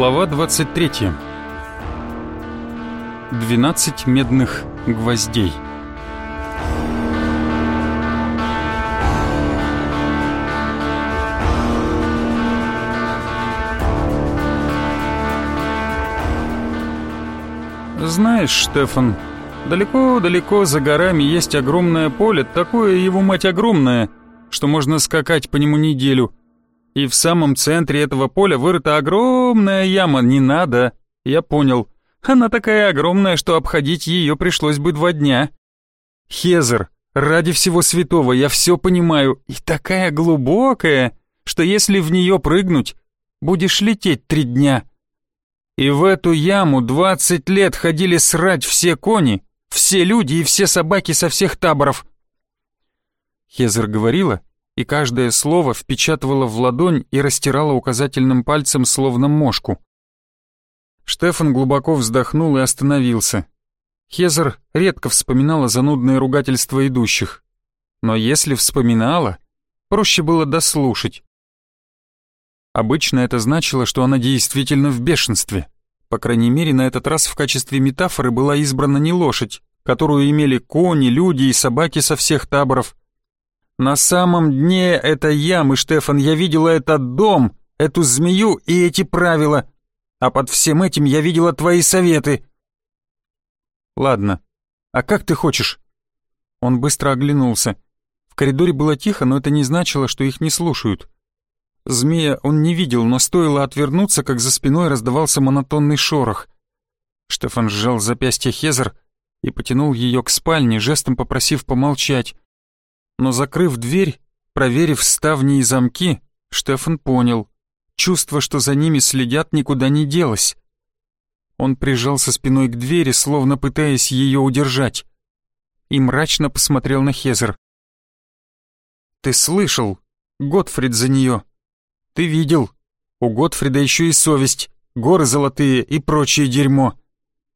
Глава 23. 12 медных гвоздей. Знаешь, Штефан, далеко-далеко за горами есть огромное поле, такое его мать огромное, что можно скакать по нему неделю — и в самом центре этого поля вырыта огромная яма, не надо. Я понял. Она такая огромная, что обходить ее пришлось бы два дня. Хезер, ради всего святого, я все понимаю. И такая глубокая, что если в нее прыгнуть, будешь лететь три дня. И в эту яму двадцать лет ходили срать все кони, все люди и все собаки со всех таборов. Хезер говорила, и каждое слово впечатывала в ладонь и растирала указательным пальцем словно мошку. Штефан глубоко вздохнул и остановился. Хезер редко вспоминала занудные ругательства идущих. Но если вспоминала, проще было дослушать. Обычно это значило, что она действительно в бешенстве. По крайней мере, на этот раз в качестве метафоры была избрана не лошадь, которую имели кони, люди и собаки со всех таборов, на самом дне этой ямы, Штефан, я видела этот дом, эту змею и эти правила. А под всем этим я видела твои советы. Ладно, а как ты хочешь? Он быстро оглянулся. В коридоре было тихо, но это не значило, что их не слушают. Змея он не видел, но стоило отвернуться, как за спиной раздавался монотонный шорох. Штефан сжал запястье Хезер и потянул ее к спальне, жестом попросив помолчать но закрыв дверь, проверив ставни и замки, Штефан понял, чувство, что за ними следят, никуда не делось. Он прижался спиной к двери, словно пытаясь ее удержать, и мрачно посмотрел на Хезер. «Ты слышал? Готфрид за нее. Ты видел? У Готфрида еще и совесть, горы золотые и прочее дерьмо.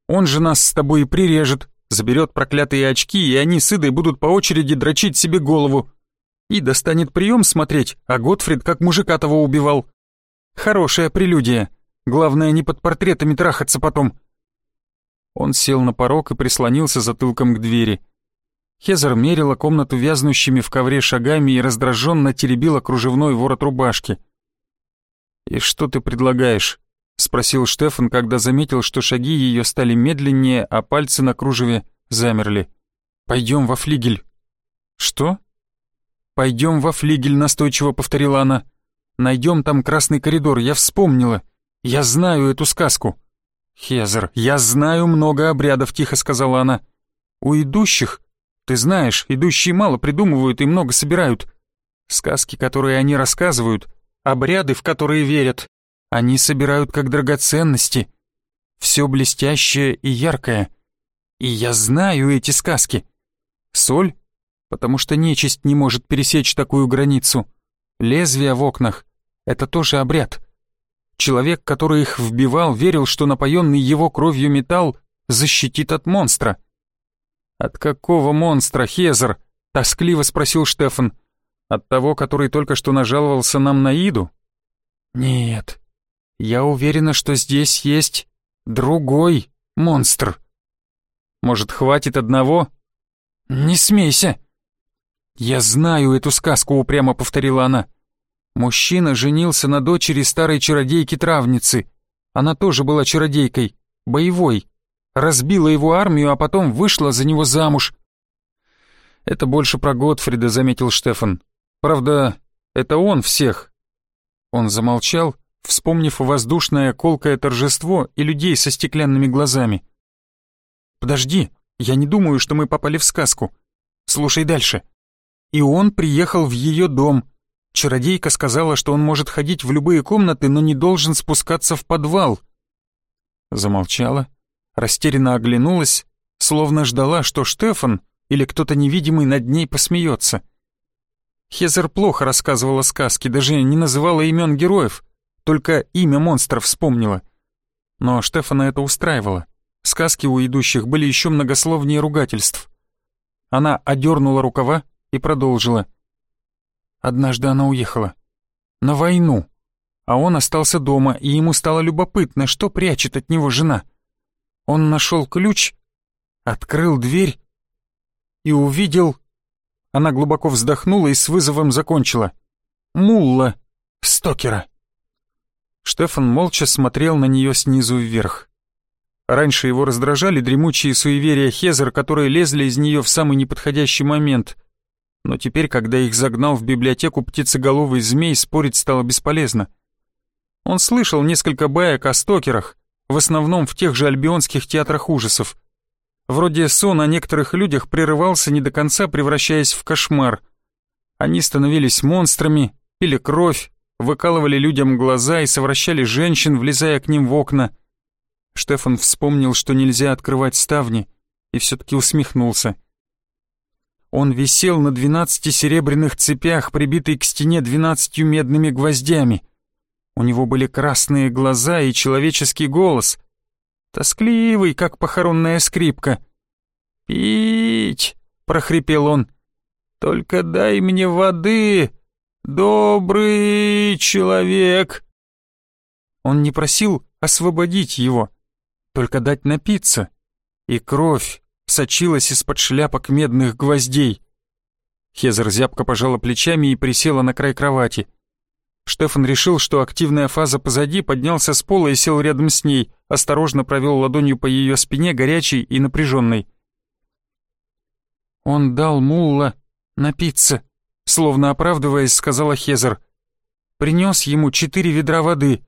Он же нас с тобой и прирежет, заберет проклятые очки, и они с Идой будут по очереди дрочить себе голову. Ида станет прием смотреть, а Готфрид как мужика того убивал. Хорошая прелюдия. Главное, не под портретами трахаться потом. Он сел на порог и прислонился затылком к двери. Хезер мерила комнату вязнущими в ковре шагами и раздраженно теребила кружевной ворот рубашки. «И что ты предлагаешь?» — спросил Штефан, когда заметил, что шаги ее стали медленнее, а пальцы на кружеве замерли. «Пойдем во флигель». «Что?» «Пойдем во флигель», — настойчиво повторила она. «Найдем там красный коридор, я вспомнила. Я знаю эту сказку». «Хезер, я знаю много обрядов», — тихо сказала она. «У идущих, ты знаешь, идущие мало придумывают и много собирают. Сказки, которые они рассказывают, обряды, в которые верят, они собирают как драгоценности. Все блестящее и яркое. И я знаю эти сказки. Соль, потому что нечисть не может пересечь такую границу. Лезвия в окнах — это тоже обряд. Человек, который их вбивал, верил, что напоенный его кровью металл защитит от монстра. «От какого монстра, Хезер?» — тоскливо спросил Штефан. «От того, который только что нажаловался нам на Иду?» «Нет, я уверена, что здесь есть другой монстр. Может, хватит одного? Не смейся. Я знаю эту сказку, упрямо повторила она. Мужчина женился на дочери старой чародейки-травницы. Она тоже была чародейкой, боевой. Разбила его армию, а потом вышла за него замуж. Это больше про Готфрида, заметил Штефан. Правда, это он всех. Он замолчал, вспомнив воздушное колкое торжество и людей со стеклянными глазами. «Подожди, я не думаю, что мы попали в сказку. Слушай дальше. И он приехал в ее дом. Чародейка сказала, что он может ходить в любые комнаты, но не должен спускаться в подвал». Замолчала, растерянно оглянулась, словно ждала, что Штефан или кто-то невидимый над ней посмеется. Хезер плохо рассказывала сказки, даже не называла имен героев, только имя монстра вспомнила. Но Штефана это устраивало. Сказки у идущих были еще многословнее ругательств. Она одернула рукава и продолжила. Однажды она уехала. На войну. а он остался дома, и ему стало любопытно, что прячет от него жена. Он нашел ключ, открыл дверь и увидел... Она глубоко вздохнула и с вызовом закончила. «Мулла! Стокера!» Штефан молча смотрел на нее снизу вверх. Раньше его раздражали дремучие суеверия Хезер, которые лезли из нее в самый неподходящий момент. Но теперь, когда их загнал в библиотеку птицеголовый змей, спорить стало бесполезно. Он слышал несколько баек о стокерах, в основном в тех же альбионских театрах ужасов. Вроде сон о некоторых людях прерывался не до конца, превращаясь в кошмар. Они становились монстрами, пили кровь, выкалывали людям глаза и совращали женщин, влезая к ним в окна — Штефан вспомнил, что нельзя открывать ставни, и все-таки усмехнулся. Он висел на двенадцати серебряных цепях, прибитый к стене двенадцатью медными гвоздями. У него были красные глаза и человеческий голос, тоскливый, как похоронная скрипка. «Пить!» — прохрипел он. «Только дай мне воды, добрый человек!» Он не просил освободить его, только дать напиться. И кровь сочилась из-под шляпок медных гвоздей. Хезер зябко пожала плечами и присела на край кровати. Штефан решил, что активная фаза позади, поднялся с пола и сел рядом с ней, осторожно провел ладонью по ее спине, горячей и напряженной. «Он дал Мулла напиться», — словно оправдываясь, сказала Хезер. «Принес ему четыре ведра воды,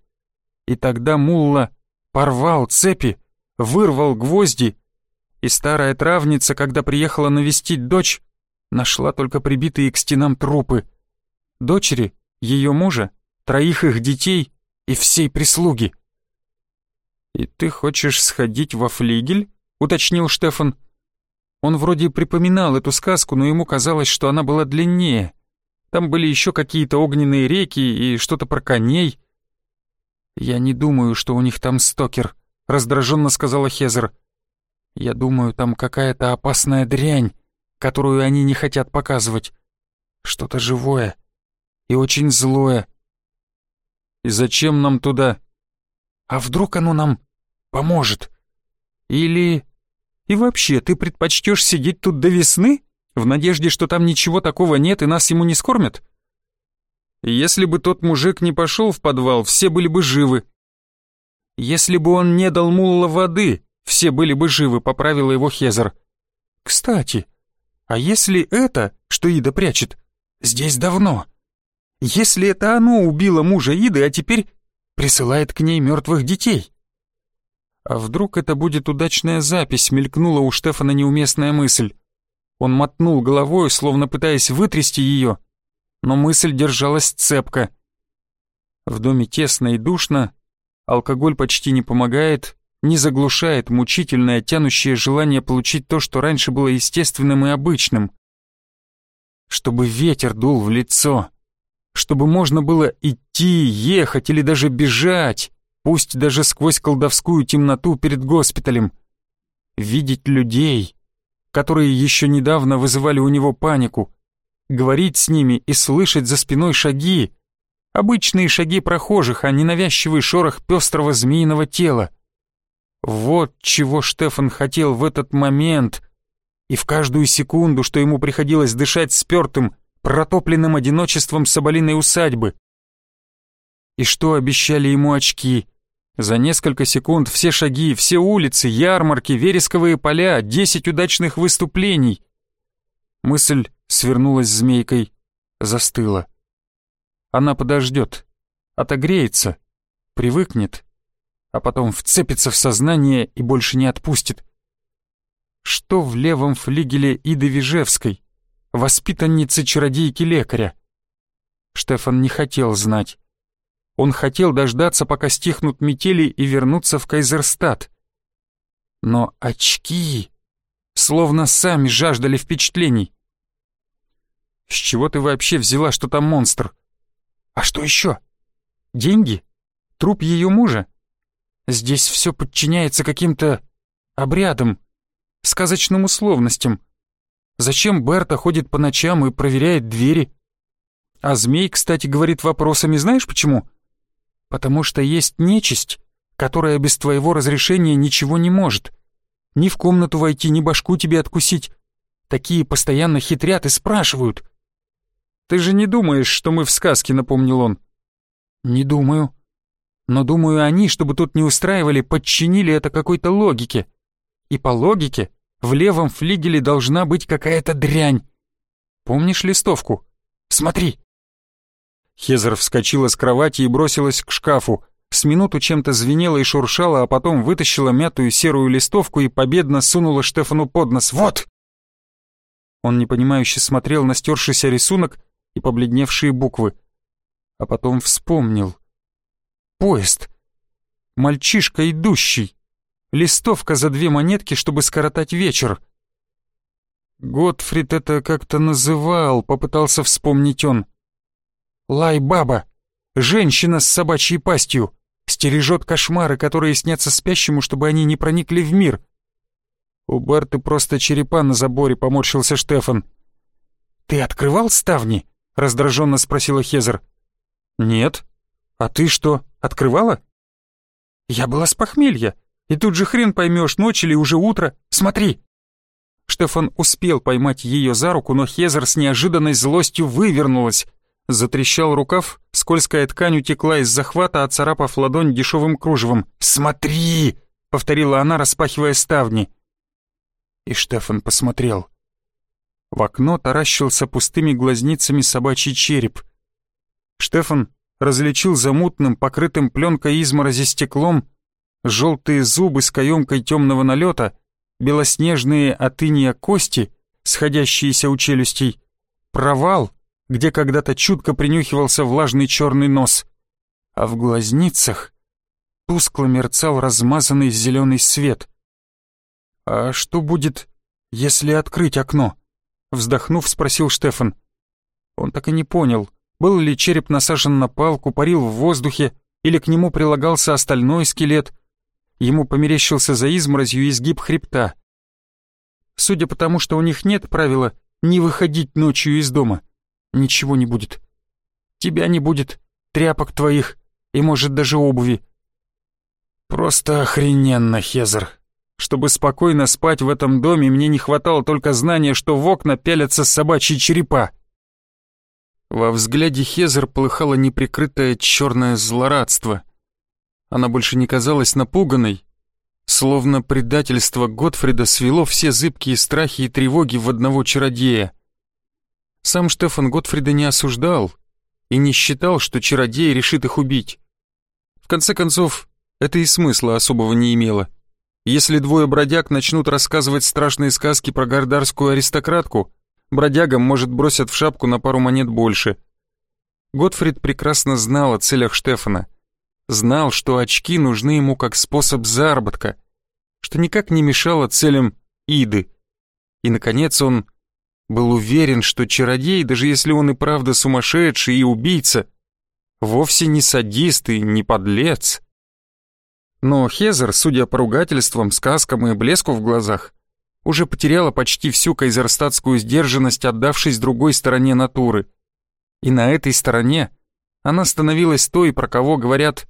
и тогда Мулла порвал цепи, вырвал гвозди, и старая травница, когда приехала навестить дочь, нашла только прибитые к стенам трупы. Дочери, ее мужа, троих их детей и всей прислуги. «И ты хочешь сходить во флигель?» — уточнил Штефан. Он вроде припоминал эту сказку, но ему казалось, что она была длиннее. Там были еще какие-то огненные реки и что-то про коней. «Я не думаю, что у них там стокер», — раздраженно сказала Хезер. «Я думаю, там какая-то опасная дрянь, которую они не хотят показывать. Что-то живое и очень злое». «И зачем нам туда?» «А вдруг оно нам поможет? Или... И вообще, ты предпочтешь сидеть тут до весны, в надежде, что там ничего такого нет и нас ему не скормят?» Если бы тот мужик не пошел в подвал, все были бы живы. Если бы он не дал Мулла воды, все были бы живы, поправила его Хезер. Кстати, а если это, что Ида прячет, здесь давно? Если это оно убило мужа Иды, а теперь присылает к ней мертвых детей? А вдруг это будет удачная запись, мелькнула у Штефана неуместная мысль. Он мотнул головой, словно пытаясь вытрясти ее, но мысль держалась цепко. В доме тесно и душно, алкоголь почти не помогает, не заглушает мучительное, тянущее желание получить то, что раньше было естественным и обычным. Чтобы ветер дул в лицо, чтобы можно было идти, ехать или даже бежать, пусть даже сквозь колдовскую темноту перед госпиталем. Видеть людей, которые еще недавно вызывали у него панику, говорить с ними и слышать за спиной шаги. Обычные шаги прохожих, а не навязчивый шорох пестрого змеиного тела. Вот чего Штефан хотел в этот момент. И в каждую секунду, что ему приходилось дышать спертым, протопленным одиночеством соболиной усадьбы. И что обещали ему очки? За несколько секунд все шаги, все улицы, ярмарки, вересковые поля, десять удачных выступлений. Мысль свернулась змейкой, застыла. Она подождет, отогреется, привыкнет, а потом вцепится в сознание и больше не отпустит. Что в левом флигеле Иды Вижевской, воспитанницы чародейки-лекаря? Штефан не хотел знать. Он хотел дождаться, пока стихнут метели и вернуться в Кайзерстад. Но очки словно сами жаждали впечатлений. С чего ты вообще взяла, что там монстр? А что еще? Деньги? Труп ее мужа? Здесь все подчиняется каким-то обрядам, сказочным условностям. Зачем Берта ходит по ночам и проверяет двери? А змей, кстати, говорит вопросами, знаешь почему? Потому что есть нечисть, которая без твоего разрешения ничего не может. Ни в комнату войти, ни башку тебе откусить. Такие постоянно хитрят и спрашивают. «Ты же не думаешь, что мы в сказке?» — напомнил он. «Не думаю. Но думаю, они, чтобы тут не устраивали, подчинили это какой-то логике. И по логике в левом флигеле должна быть какая-то дрянь. Помнишь листовку? Смотри!» Хезер вскочила с кровати и бросилась к шкафу. С минуту чем-то звенела и шуршала, а потом вытащила мятую серую листовку и победно сунула Штефану под нос. «Вот!» Он непонимающе смотрел на стершийся рисунок и побледневшие буквы. А потом вспомнил. «Поезд! Мальчишка идущий! Листовка за две монетки, чтобы скоротать вечер!» Готфрид это как-то называл, попытался вспомнить он. Лай-баба, женщина с собачьей пастью, стережет кошмары, которые снятся спящему, чтобы они не проникли в мир. У Барты просто черепа на заборе, поморщился Штефан. «Ты открывал ставни?» — раздраженно спросила Хезер. «Нет. А ты что, открывала?» «Я была с похмелья, и тут же хрен поймешь, ночь или уже утро. Смотри!» Штефан успел поймать ее за руку, но Хезер с неожиданной злостью вывернулась. Затрещал рукав, скользкая ткань утекла из захвата, оцарапав ладонь дешевым кружевом. «Смотри!» — повторила она, распахивая ставни. И Штефан посмотрел. В окно таращился пустыми глазницами собачий череп. Штефан различил за мутным, покрытым пленкой изморози стеклом, желтые зубы с каемкой темного налета, белоснежные от кости, сходящиеся у челюстей, провал, где когда-то чутко принюхивался влажный черный нос, а в глазницах тускло мерцал размазанный зеленый свет. «А что будет, если открыть окно?» Вздохнув, спросил Штефан. Он так и не понял, был ли череп насажен на палку, парил в воздухе, или к нему прилагался остальной скелет. Ему померещился за изморозью изгиб хребта. Судя по тому, что у них нет правила не выходить ночью из дома, ничего не будет. Тебя не будет, тряпок твоих и, может, даже обуви. Просто охрененно, Хезер. Чтобы спокойно спать в этом доме, мне не хватало только знания, что в окна пялятся собачьи черепа. Во взгляде Хезер полыхало неприкрытое черное злорадство. Она больше не казалась напуганной, словно предательство Готфрида свело все зыбкие страхи и тревоги в одного чародея. Сам Штефан Готфрида не осуждал и не считал, что чародей решит их убить. В конце концов, это и смысла особого не имело. Если двое бродяг начнут рассказывать страшные сказки про гордарскую аристократку, бродягам, может, бросят в шапку на пару монет больше. Готфрид прекрасно знал о целях Штефана. Знал, что очки нужны ему как способ заработка, что никак не мешало целям Иды. И, наконец, он был уверен, что чародей, даже если он и правда сумасшедший и убийца, вовсе не садист и не подлец. Но Хезер, судя по ругательствам, сказкам и блеску в глазах, уже потеряла почти всю кайзерстатскую сдержанность, отдавшись другой стороне натуры. И на этой стороне она становилась той, про кого говорят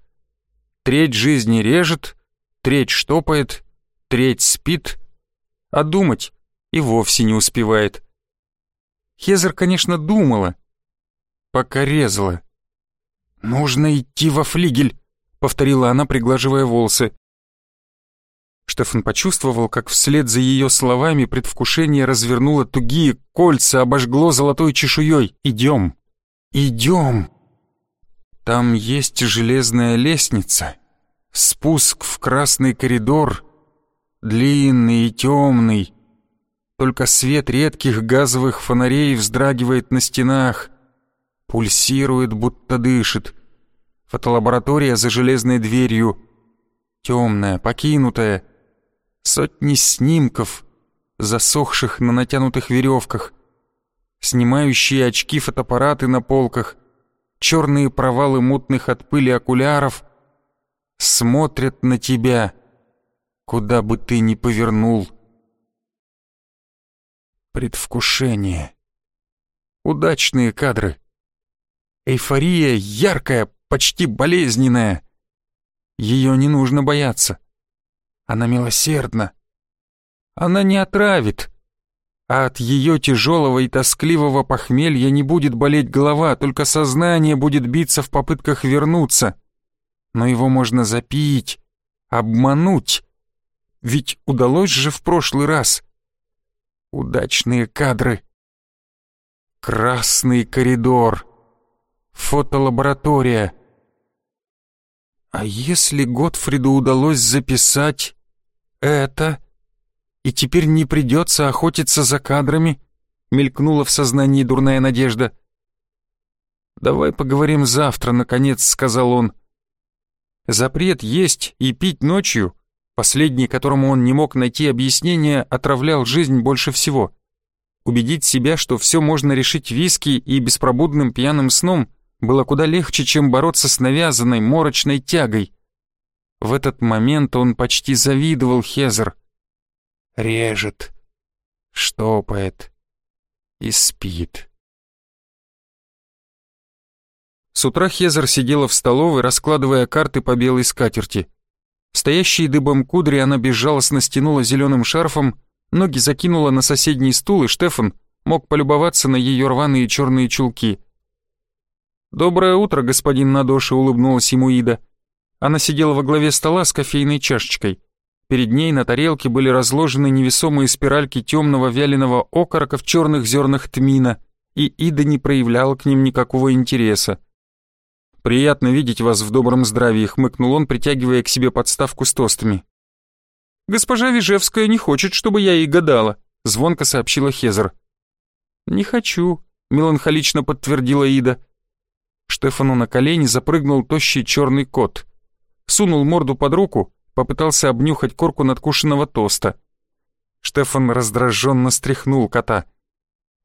«треть жизни режет, треть штопает, треть спит, а думать и вовсе не успевает». Хезер, конечно, думала, пока резала. «Нужно идти во флигель», — повторила она, приглаживая волосы. Штефан почувствовал, как вслед за ее словами предвкушение развернуло тугие кольца, обожгло золотой чешуей. «Идем! Идем!» Там есть железная лестница, спуск в красный коридор, длинный и темный, только свет редких газовых фонарей вздрагивает на стенах, пульсирует, будто дышит. Фотолаборатория за железной дверью, темная, покинутая. Сотни снимков, засохших на натянутых веревках, снимающие очки фотоаппараты на полках, черные провалы мутных от пыли окуляров смотрят на тебя, куда бы ты ни повернул. Предвкушение. Удачные кадры. Эйфория яркая, почти болезненная. Ее не нужно бояться. Она милосердна. Она не отравит. А от ее тяжелого и тоскливого похмелья не будет болеть голова, только сознание будет биться в попытках вернуться. Но его можно запить, обмануть. Ведь удалось же в прошлый раз. Удачные кадры. Красный коридор. Фотолаборатория. А если Готфриду удалось записать это, и теперь не придется охотиться за кадрами, мелькнула в сознании дурная надежда. «Давай поговорим завтра», — наконец сказал он. Запрет есть и пить ночью, последний, которому он не мог найти объяснение, отравлял жизнь больше всего. Убедить себя, что все можно решить виски и беспробудным пьяным сном, было куда легче, чем бороться с навязанной морочной тягой. В этот момент он почти завидовал Хезер. Режет, штопает и спит. С утра Хезер сидела в столовой, раскладывая карты по белой скатерти. Стоящие дыбом кудри она безжалостно стянула зеленым шарфом, ноги закинула на соседний стул, и Штефан мог полюбоваться на ее рваные черные чулки. «Доброе утро, господин Надоши», — улыбнулась ему Ида. Она сидела во главе стола с кофейной чашечкой. Перед ней на тарелке были разложены невесомые спиральки темного вяленого окорока в черных зернах тмина, и Ида не проявляла к ним никакого интереса. «Приятно видеть вас в добром здравии», — хмыкнул он, притягивая к себе подставку с тостами. «Госпожа Вижевская не хочет, чтобы я ей гадала», — звонко сообщила Хезер. «Не хочу», — меланхолично подтвердила Ида. Штефану на колени запрыгнул тощий черный кот. Сунул морду под руку, попытался обнюхать корку надкушенного тоста. Штефан раздраженно стряхнул кота.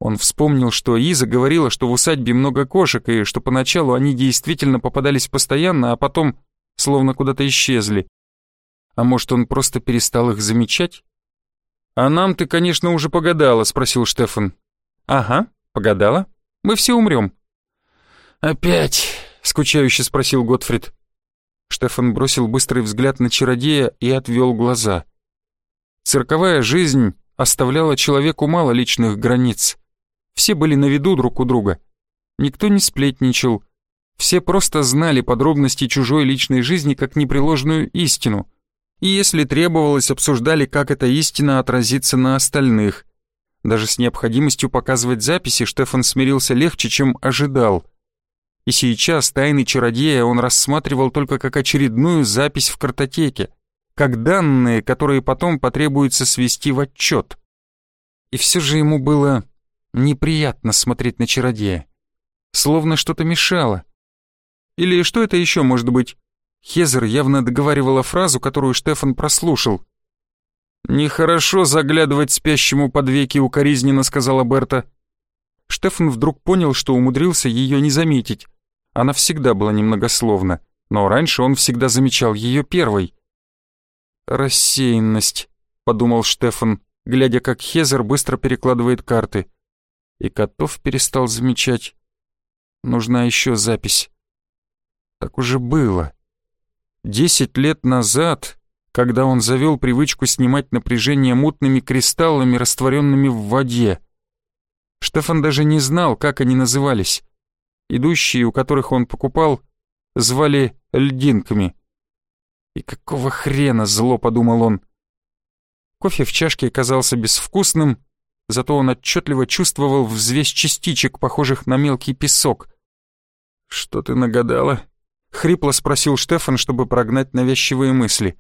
Он вспомнил, что Иза говорила, что в усадьбе много кошек, и что поначалу они действительно попадались постоянно, а потом словно куда-то исчезли. А может, он просто перестал их замечать? «А нам ты, конечно, уже погадала», — спросил Штефан. «Ага, погадала. Мы все умрем. «Опять?» — скучающе спросил Готфрид. Штефан бросил быстрый взгляд на чародея и отвел глаза. Цирковая жизнь оставляла человеку мало личных границ. Все были на виду друг у друга. Никто не сплетничал. Все просто знали подробности чужой личной жизни как непреложную истину. И если требовалось, обсуждали, как эта истина отразится на остальных. Даже с необходимостью показывать записи Штефан смирился легче, чем ожидал и сейчас тайны чародея он рассматривал только как очередную запись в картотеке, как данные, которые потом потребуется свести в отчет. И все же ему было неприятно смотреть на чародея, словно что-то мешало. Или что это еще может быть? Хезер явно договаривала фразу, которую Штефан прослушал. «Нехорошо заглядывать спящему под веки укоризненно», — сказала Берта. Штефан вдруг понял, что умудрился ее не заметить. Она всегда была немногословна, но раньше он всегда замечал ее первой. «Рассеянность», — подумал Штефан, глядя, как Хезер быстро перекладывает карты. И котов перестал замечать. Нужна еще запись. Так уже было. Десять лет назад, когда он завел привычку снимать напряжение мутными кристаллами, растворенными в воде. Штефан даже не знал, как они назывались. Идущие, у которых он покупал, звали льдинками. И какого хрена зло, подумал он. Кофе в чашке казался безвкусным, зато он отчетливо чувствовал взвесь частичек, похожих на мелкий песок. «Что ты нагадала?» — хрипло спросил Штефан, чтобы прогнать навязчивые мысли.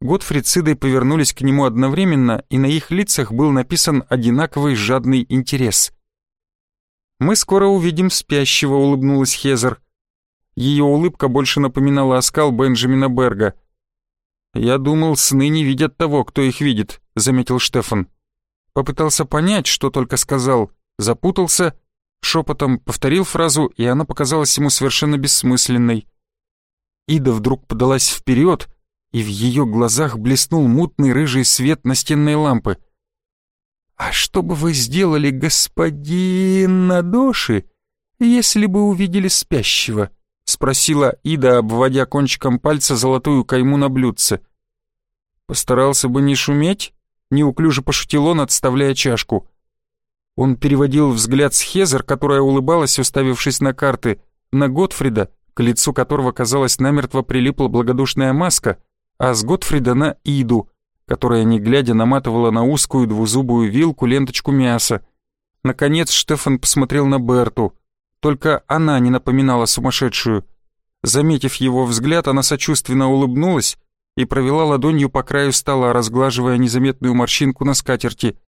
Готфрид с Идой повернулись к нему одновременно, и на их лицах был написан одинаковый жадный интерес. «Мы скоро увидим спящего», — улыбнулась Хезер. Ее улыбка больше напоминала оскал Бенджамина Берга. «Я думал, сны не видят того, кто их видит», — заметил Штефан. Попытался понять, что только сказал, запутался, шепотом повторил фразу, и она показалась ему совершенно бессмысленной. Ида вдруг подалась вперед, и в ее глазах блеснул мутный рыжий свет настенной лампы — «А что бы вы сделали, господин Надоши, если бы увидели спящего?» — спросила Ида, обводя кончиком пальца золотую кайму на блюдце. «Постарался бы не шуметь?» — неуклюже пошутил он, отставляя чашку. Он переводил взгляд с Хезер, которая улыбалась, уставившись на карты, на Готфрида, к лицу которого, казалось, намертво прилипла благодушная маска, а с Готфрида на Иду, которая, не глядя, наматывала на узкую двузубую вилку ленточку мяса. Наконец Штефан посмотрел на Берту. Только она не напоминала сумасшедшую. Заметив его взгляд, она сочувственно улыбнулась и провела ладонью по краю стола, разглаживая незаметную морщинку на скатерти.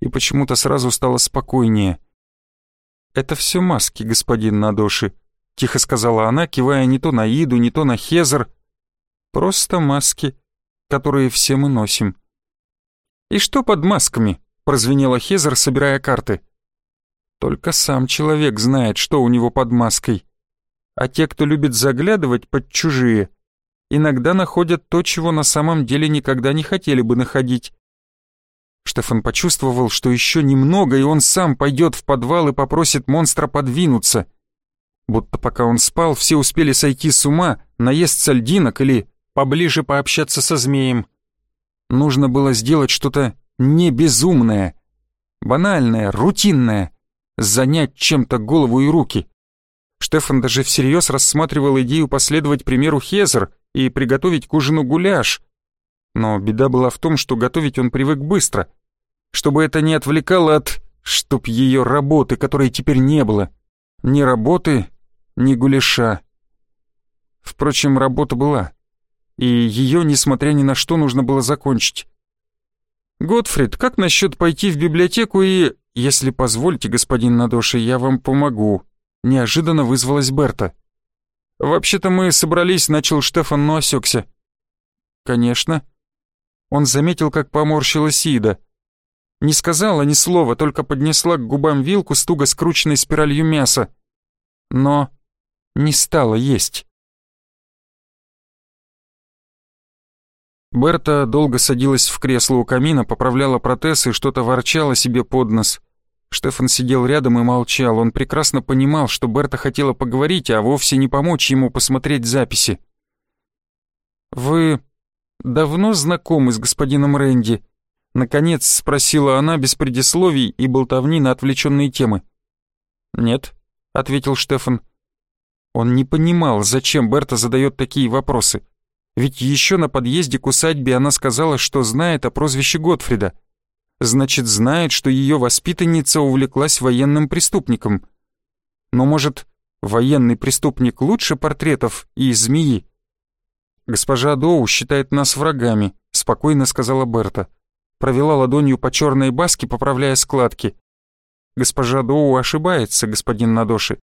И почему-то сразу стало спокойнее. «Это все маски, господин Надоши», — тихо сказала она, кивая не то на Иду, не то на Хезер. «Просто маски, которые все мы носим». «И что под масками?» — прозвенела Хезер, собирая карты. «Только сам человек знает, что у него под маской. А те, кто любит заглядывать под чужие, иногда находят то, чего на самом деле никогда не хотели бы находить. Штефан почувствовал, что еще немного, и он сам пойдет в подвал и попросит монстра подвинуться. Будто пока он спал, все успели сойти с ума, наесться льдинок или поближе пообщаться со змеем. Нужно было сделать что-то не безумное, банальное, рутинное, занять чем-то голову и руки. Штефан даже всерьез рассматривал идею последовать примеру Хезер и приготовить к ужину гуляш. Но беда была в том, что готовить он привык быстро, чтобы это не отвлекало от... чтоб ее работы, которой теперь не было. Ни работы, ни гуляша. Впрочем, работа была, и ее, несмотря ни на что, нужно было закончить. «Готфрид, как насчет пойти в библиотеку и...» «Если позволите, господин Надоши, я вам помогу», — неожиданно вызвалась Берта. «Вообще-то мы собрались», — начал Штефан, но осекся. «Конечно». Он заметил, как поморщилась Ида. Не сказала ни слова, только поднесла к губам вилку с туго скрученной спиралью мяса. Но не стала есть. Берта долго садилась в кресло у камина, поправляла протез и что-то ворчала себе под нос. Штефан сидел рядом и молчал. Он прекрасно понимал, что Берта хотела поговорить, а вовсе не помочь ему посмотреть записи. «Вы давно знакомы с господином Рэнди?» Наконец спросила она без предисловий и болтовни на отвлеченные темы. «Нет», — ответил Штефан. Он не понимал, зачем Берта задает такие вопросы. Ведь еще на подъезде к усадьбе она сказала, что знает о прозвище Готфрида. Значит, знает, что ее воспитанница увлеклась военным преступником. Но, может, военный преступник лучше портретов и змеи? «Госпожа Доу считает нас врагами», — спокойно сказала Берта провела ладонью по черной баске, поправляя складки. Госпожа Доу ошибается, господин Надоши.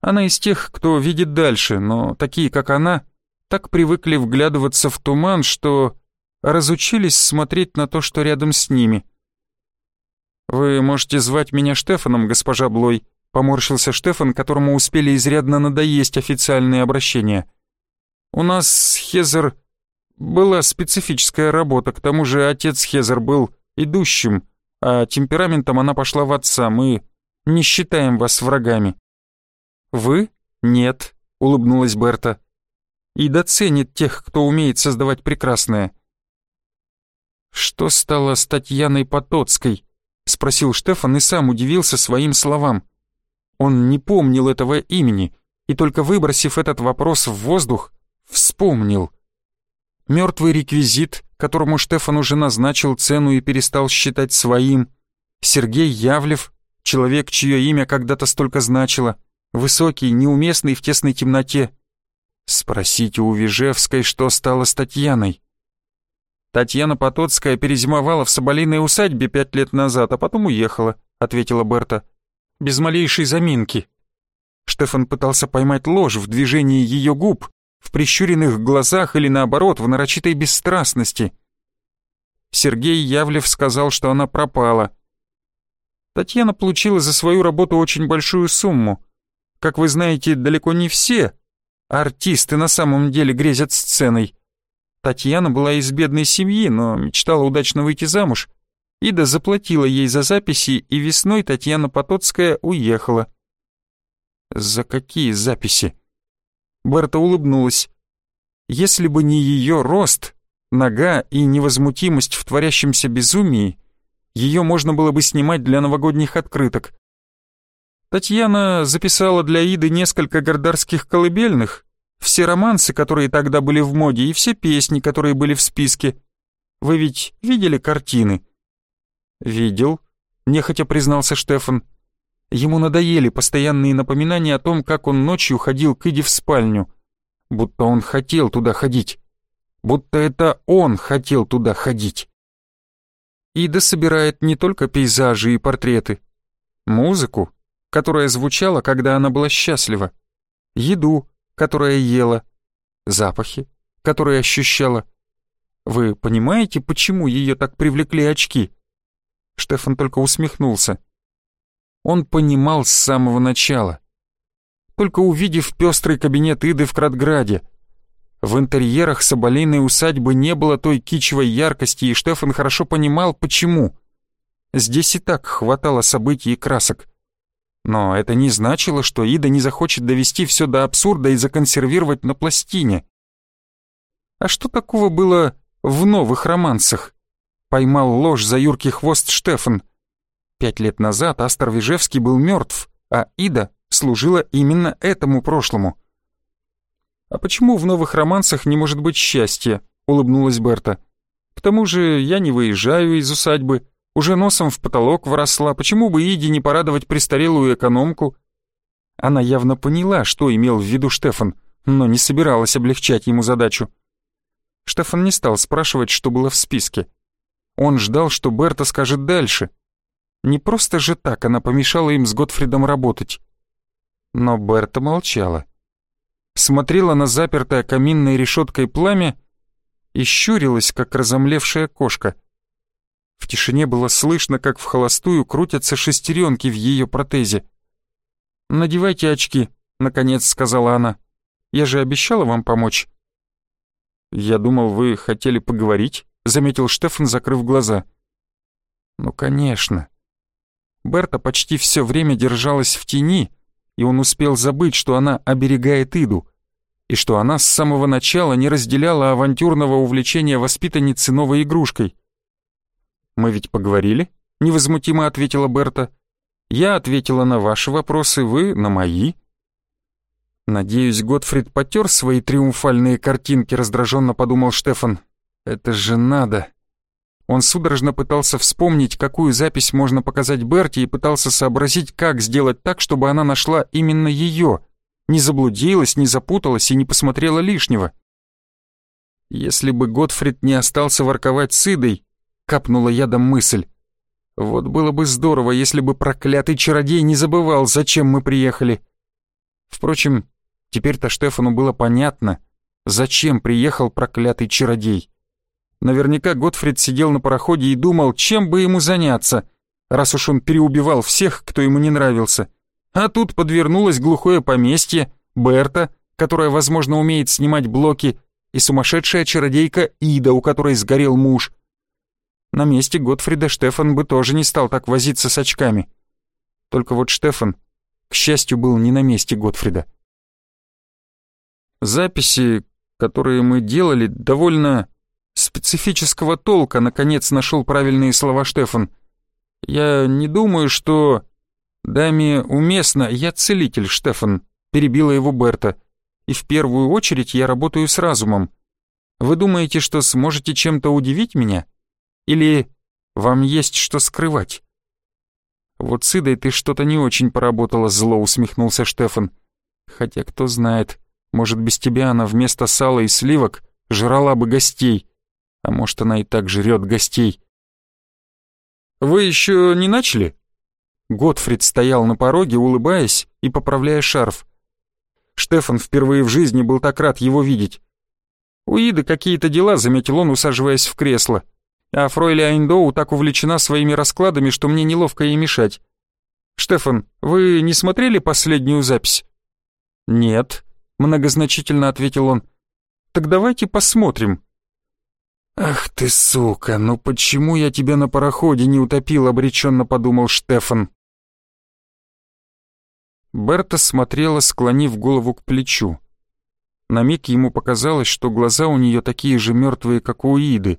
Она из тех, кто видит дальше, но такие, как она, так привыкли вглядываться в туман, что разучились смотреть на то, что рядом с ними. «Вы можете звать меня Штефаном, госпожа Блой», — поморщился Штефан, которому успели изрядно надоесть официальные обращения. «У нас с Хезер была специфическая работа, к тому же отец Хезер был идущим, а темпераментом она пошла в отца, мы не считаем вас врагами». «Вы? Нет», — улыбнулась Берта. «И доценит тех, кто умеет создавать прекрасное». «Что стало с Татьяной Потоцкой?» — спросил Штефан и сам удивился своим словам. Он не помнил этого имени и только выбросив этот вопрос в воздух, вспомнил — мертвый реквизит, которому Штефан уже назначил цену и перестал считать своим, Сергей Явлев, человек, чье имя когда-то столько значило, высокий, неуместный в тесной темноте. Спросите у Вижевской, что стало с Татьяной. Татьяна Потоцкая перезимовала в Соболиной усадьбе пять лет назад, а потом уехала, ответила Берта. Без малейшей заминки. Штефан пытался поймать ложь в движении ее губ, в прищуренных глазах или наоборот, в нарочитой бесстрастности. Сергей Явлев сказал, что она пропала. Татьяна получила за свою работу очень большую сумму. Как вы знаете, далеко не все артисты на самом деле грезят сценой. Татьяна была из бедной семьи, но мечтала удачно выйти замуж. Ида заплатила ей за записи, и весной Татьяна Потоцкая уехала. За какие записи? Берта улыбнулась. Если бы не ее рост, нога и невозмутимость в творящемся безумии, ее можно было бы снимать для новогодних открыток. Татьяна записала для Иды несколько гордарских колыбельных, все романсы, которые тогда были в моде, и все песни, которые были в списке. Вы ведь видели картины?» «Видел», — нехотя признался Штефан. Ему надоели постоянные напоминания о том, как он ночью ходил к Иде в спальню. Будто он хотел туда ходить. Будто это он хотел туда ходить. Ида собирает не только пейзажи и портреты. Музыку, которая звучала, когда она была счастлива. Еду, которая ела. Запахи, которые ощущала. Вы понимаете, почему ее так привлекли очки? Штефан только усмехнулся. Он понимал с самого начала. Только увидев пестрый кабинет Иды в Кратграде, в интерьерах Соболиной усадьбы не было той кичевой яркости, и Штефан хорошо понимал, почему. Здесь и так хватало событий и красок. Но это не значило, что Ида не захочет довести все до абсурда и законсервировать на пластине. А что такого было в новых романсах. Поймал ложь за юркий хвост Штефан. Пять лет назад Астер Вижевский был мертв, а Ида служила именно этому прошлому. «А почему в новых романсах не может быть счастья?» — улыбнулась Берта. «К тому же я не выезжаю из усадьбы, уже носом в потолок вросла, почему бы Иде не порадовать престарелую экономку?» Она явно поняла, что имел в виду Штефан, но не собиралась облегчать ему задачу. Штефан не стал спрашивать, что было в списке. Он ждал, что Берта скажет дальше. Не просто же так она помешала им с Готфридом работать. Но Берта молчала. Смотрела на запертое каминной решеткой пламя и щурилась, как разомлевшая кошка. В тишине было слышно, как в холостую крутятся шестеренки в ее протезе. «Надевайте очки», — наконец сказала она. «Я же обещала вам помочь». «Я думал, вы хотели поговорить», — заметил Штефан, закрыв глаза. «Ну, конечно». Берта почти все время держалась в тени, и он успел забыть, что она оберегает Иду, и что она с самого начала не разделяла авантюрного увлечения воспитанницы новой игрушкой. «Мы ведь поговорили?» — невозмутимо ответила Берта. «Я ответила на ваши вопросы, вы — на мои». Надеюсь, Готфрид потер свои триумфальные картинки, раздраженно подумал Штефан. Это же надо. Он судорожно пытался вспомнить, какую запись можно показать Берти и пытался сообразить, как сделать так, чтобы она нашла именно ее, не заблудилась, не запуталась и не посмотрела лишнего. Если бы Готфрид не остался ворковать с Идой, капнула ядом мысль. Вот было бы здорово, если бы проклятый чародей не забывал, зачем мы приехали. Впрочем, Теперь-то Штефану было понятно, зачем приехал проклятый чародей. Наверняка Готфрид сидел на пароходе и думал, чем бы ему заняться, раз уж он переубивал всех, кто ему не нравился. А тут подвернулось глухое поместье, Берта, которая, возможно, умеет снимать блоки, и сумасшедшая чародейка Ида, у которой сгорел муж. На месте Готфрида Штефан бы тоже не стал так возиться с очками. Только вот Штефан, к счастью, был не на месте Готфрида. Записи, которые мы делали, довольно специфического толка, наконец нашел правильные слова Штефан. Я не думаю, что... Даме уместно, я целитель, Штефан, перебила его Берта. И в первую очередь я работаю с разумом. Вы думаете, что сможете чем-то удивить меня? Или вам есть что скрывать? Вот с Идой ты что-то не очень поработала, зло усмехнулся Штефан. Хотя кто знает, может, без тебя она вместо сала и сливок жрала бы гостей. А может, она и так жрет гостей. «Вы еще не начали?» Готфрид стоял на пороге, улыбаясь и поправляя шарф. Штефан впервые в жизни был так рад его видеть. У Иды какие-то дела, заметил он, усаживаясь в кресло. А Фройля Айндоу так увлечена своими раскладами, что мне неловко ей мешать. «Штефан, вы не смотрели последнюю запись?» «Нет», многозначительно ответил он. Так давайте посмотрим. Ах ты сука, ну почему я тебя на пароходе не утопил, обреченно подумал Штефан. Берта смотрела, склонив голову к плечу. На миг ему показалось, что глаза у нее такие же мертвые, как у Иды.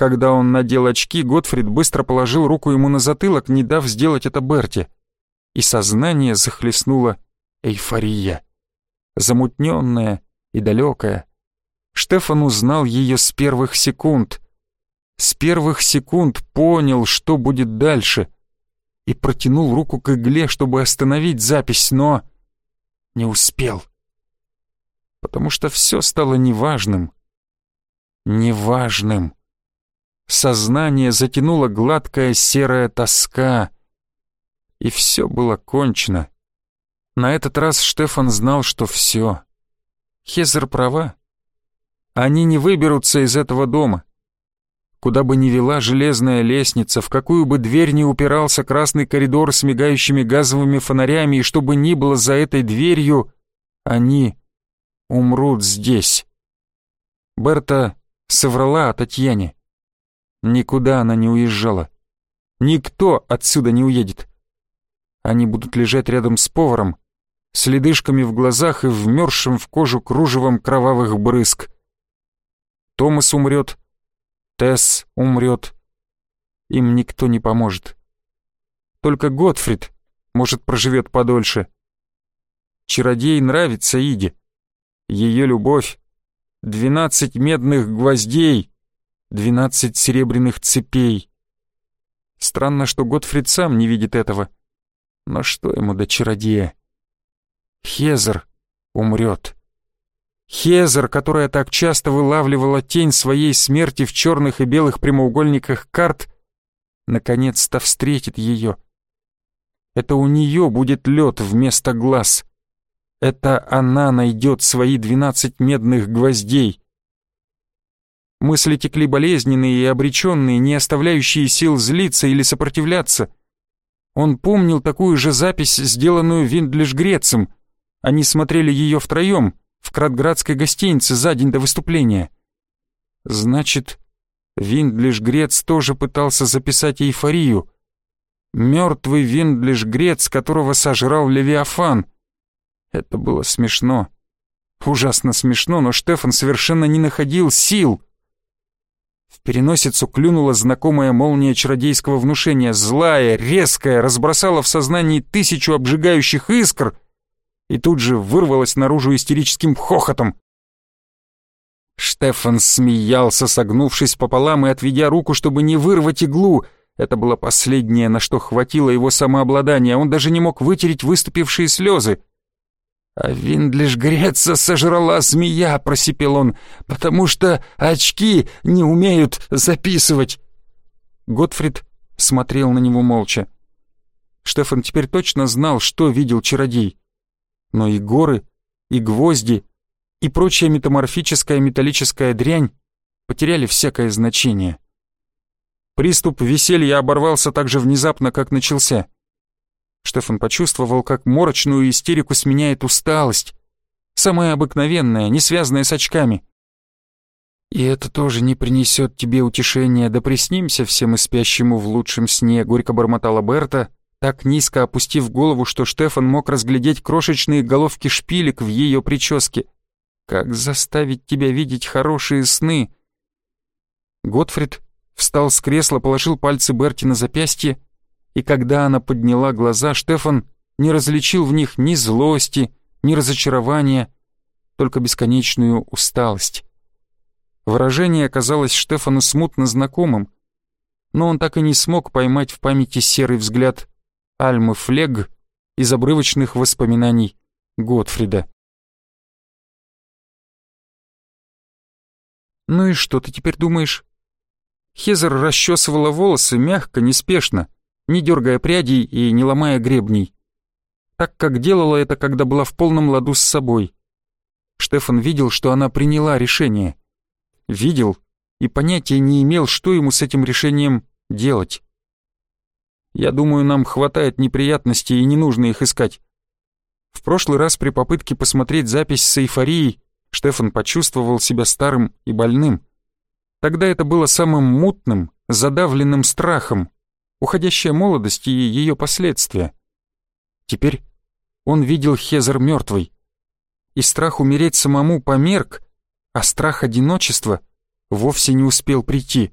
Когда он надел очки, Готфрид быстро положил руку ему на затылок, не дав сделать это Берти. И сознание захлестнула эйфория. Замутненная и далекая. Штефан узнал ее с первых секунд. С первых секунд понял, что будет дальше. И протянул руку к игле, чтобы остановить запись, но... Не успел. Потому что все стало неважным. Неважным. Сознание затянула гладкая серая тоска. И все было кончено. На этот раз Штефан знал, что все. Хезер права. Они не выберутся из этого дома. Куда бы ни вела железная лестница, в какую бы дверь ни упирался красный коридор с мигающими газовыми фонарями, и что бы ни было за этой дверью, они умрут здесь. Берта соврала о Татьяне. Никуда она не уезжала. Никто отсюда не уедет. Они будут лежать рядом с поваром, с ледышками в глазах и вмерзшим в кожу кружевом кровавых брызг. Томас умрет, Тесс умрет. Им никто не поможет. Только Готфрид, может, проживет подольше. Чародей нравится Иде. Ее любовь. Двенадцать медных гвоздей, двенадцать серебряных цепей. Странно, что Готфрид сам не видит этого. Но что ему до чародея? Хезер умрет. Хезер, которая так часто вылавливала тень своей смерти в черных и белых прямоугольниках карт, наконец-то встретит ее. Это у нее будет лед вместо глаз. Это она найдет свои двенадцать медных гвоздей. Мысли текли болезненные и обреченные, не оставляющие сил злиться или сопротивляться. Он помнил такую же запись, сделанную Виндлиш Грецем. Они смотрели ее втроем, в Кратградской гостинице за день до выступления. Значит, Виндлиш Грец тоже пытался записать эйфорию. Мертвый Виндлиш Грец, которого сожрал Левиафан. Это было смешно. Ужасно смешно, но Штефан совершенно не находил сил. В переносицу клюнула знакомая молния чародейского внушения, злая, резкая, разбросала в сознании тысячу обжигающих искр — и тут же вырвалась наружу истерическим хохотом. Штефан смеялся, согнувшись пополам и отведя руку, чтобы не вырвать иглу. Это было последнее, на что хватило его самообладания. Он даже не мог вытереть выступившие слезы. «А Виндлиш Греца сожрала змея», — просипел он, «потому что очки не умеют записывать». Готфрид смотрел на него молча. Штефан теперь точно знал, что видел чародей но и горы, и гвозди, и прочая метаморфическая металлическая дрянь потеряли всякое значение. Приступ веселья оборвался так же внезапно, как начался. Штефан почувствовал, как морочную истерику сменяет усталость, самая обыкновенная, не связанная с очками. «И это тоже не принесет тебе утешения, да приснимся всем и спящему в лучшем сне», — горько бормотала Берта, так низко опустив голову, что Штефан мог разглядеть крошечные головки шпилек в ее прическе. «Как заставить тебя видеть хорошие сны?» Готфрид встал с кресла, положил пальцы Берти на запястье, и когда она подняла глаза, Штефан не различил в них ни злости, ни разочарования, только бесконечную усталость. Выражение оказалось Штефану смутно знакомым, но он так и не смог поймать в памяти серый взгляд Альмы Флег из обрывочных воспоминаний Готфрида. «Ну и что ты теперь думаешь?» Хезер расчесывала волосы мягко, неспешно, не дергая прядей и не ломая гребней. Так, как делала это, когда была в полном ладу с собой. Штефан видел, что она приняла решение. Видел и понятия не имел, что ему с этим решением делать. Я думаю, нам хватает неприятностей и не нужно их искать. В прошлый раз при попытке посмотреть запись с эйфорией Штефан почувствовал себя старым и больным. Тогда это было самым мутным, задавленным страхом, уходящая молодость и ее последствия. Теперь он видел Хезер мертвой. и страх умереть самому померк, а страх одиночества вовсе не успел прийти.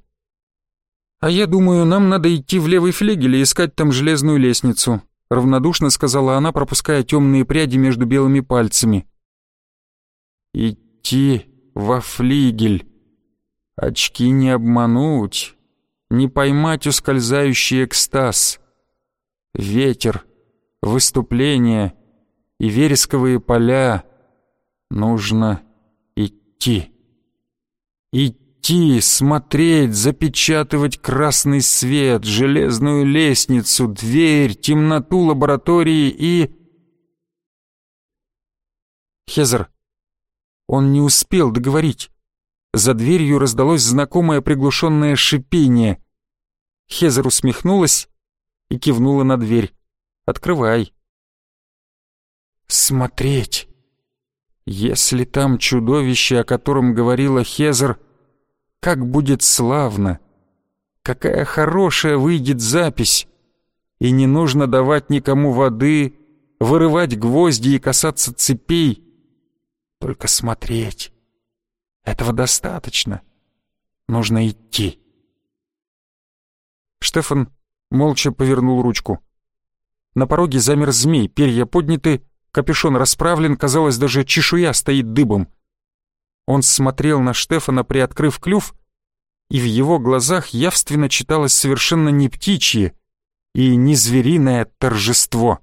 «А я думаю, нам надо идти в левый флигель и искать там железную лестницу», равнодушно сказала она, пропуская темные пряди между белыми пальцами. «Идти во флигель. Очки не обмануть, не поймать ускользающий экстаз. Ветер, выступление и вересковые поля. Нужно идти. Идти смотреть, запечатывать красный свет, железную лестницу, дверь, темноту лаборатории и... Хезер. Он не успел договорить. За дверью раздалось знакомое приглушенное шипение. Хезер усмехнулась и кивнула на дверь. «Открывай». «Смотреть». Если там чудовище, о котором говорила Хезер, как будет славно! Какая хорошая выйдет запись! И не нужно давать никому воды, вырывать гвозди и касаться цепей. Только смотреть. Этого достаточно. Нужно идти. Штефан молча повернул ручку. На пороге замер змей, перья подняты, капюшон расправлен, казалось, даже чешуя стоит дыбом. Он смотрел на Штефана, приоткрыв клюв, и в его глазах явственно читалось совершенно не птичье и не звериное торжество.